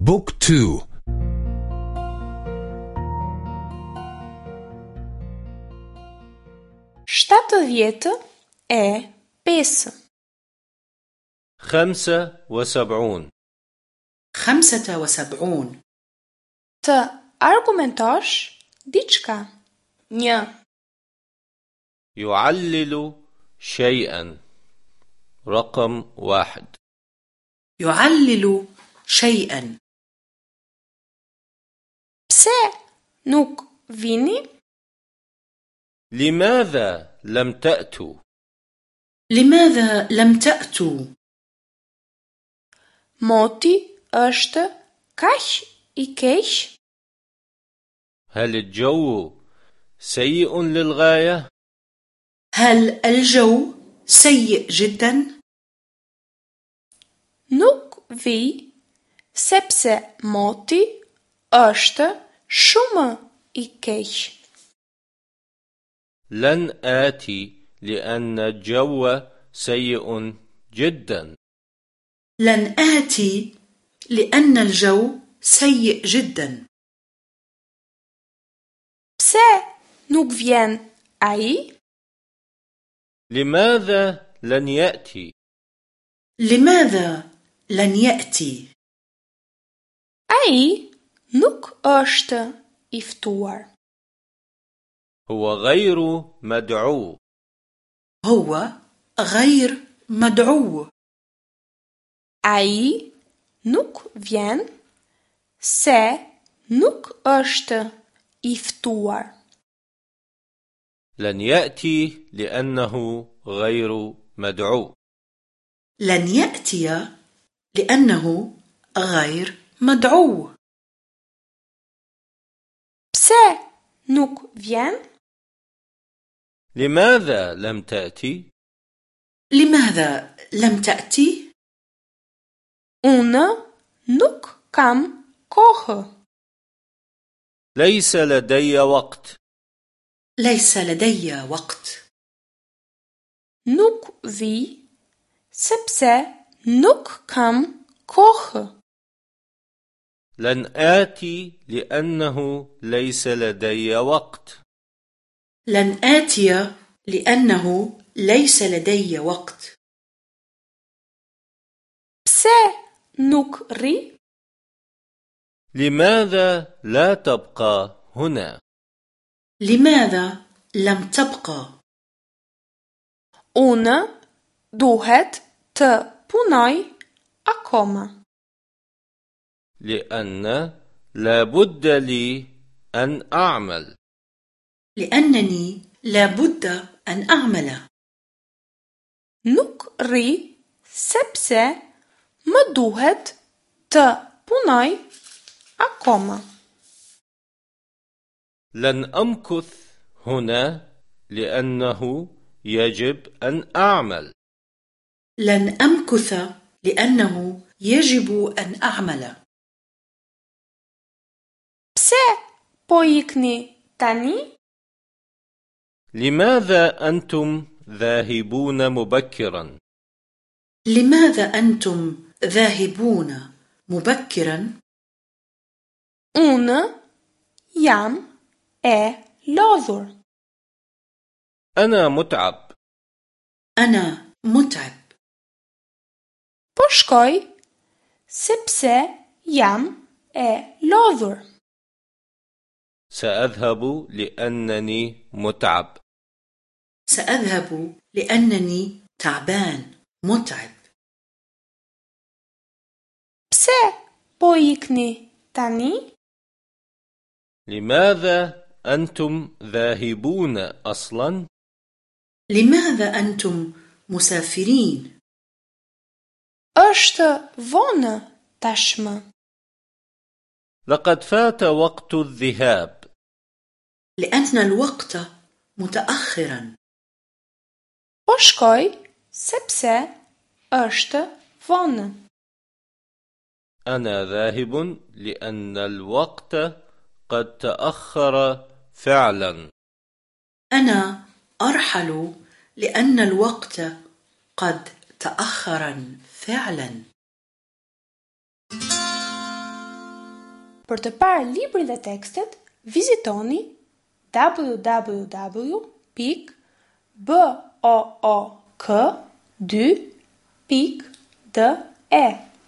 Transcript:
بوك تو Shtatë dhjetë e pesë. خمسة وسبعون. خمسة وسبعون. Të argumentosh diçka. Një, يعلل شيئا. رقم واحد. يعلل شيئا. Pse nuk vini? لماذا لم تأتوا لماذا لم تأتوا Moti është kaq i keq? هل الجو سيء للغاية هل الجو سيء جدا Nuk vi sepse moti është shumë i keq. لن آتي لأن الجو سيء جدا لن آتي لأن الجو سيء جدا Pse nuk vjen ai? لماذا لن يأتي لماذا لن يأتي Ai nuk është i ftuar. هو غير مدعو هو غير مدعو Ai nuk vjen se nuk është i ftuar. لن يأتي لأنه غير مدعو لن يأتي لأنه غير مدعو Pse nuk vjen? لماذا لم تأتي لماذا لم تأتي Unë nuk kam kohë. ليس لدي وقت ليس لدي وقت Nuk vi sepse nuk kam kohë. لن آتي لأنه ليس لدي وقت لن آتي لأنه ليس لدي وقت nuk ri? لماذا لا تبقى هنا لماذا لم تبقى Unë duhet të punoj akoma. لأن لا بد لي أن أعمل. لأنني لابد أن أعمل. sepse më duhet të punoj akoma. لن أمكث هنا لأنه يجب أن أعمل. لن أمكث لأنه يجب أن أعمل. Po ikni tani? لماذا أنتم ذاهبون مبكرا لماذا أنتم ذاهبون مبكرا Unë jam e lodhur. أنا متعب أنا متعب Po shkoj sepse jam e lodhur. سأذهب لأنني متعب. سأذهب لأنني تعبان متعب. Pse ikni tani? لماذا أنتم ذاهبون أصلا؟ لماذا أنتم مسافرين؟ Është vonë tashmë. لقد فات وقت الذهاب. لأن الوقت متأخرا. Po shkoj sepse është vonë. أنا ذاهب لأن الوقت قد تأخر فعلا. أنا أرحل لأن الوقت قد تأخرا فعلا. Për të parë librin dhe tekstet, vizitoni www.pikbook.de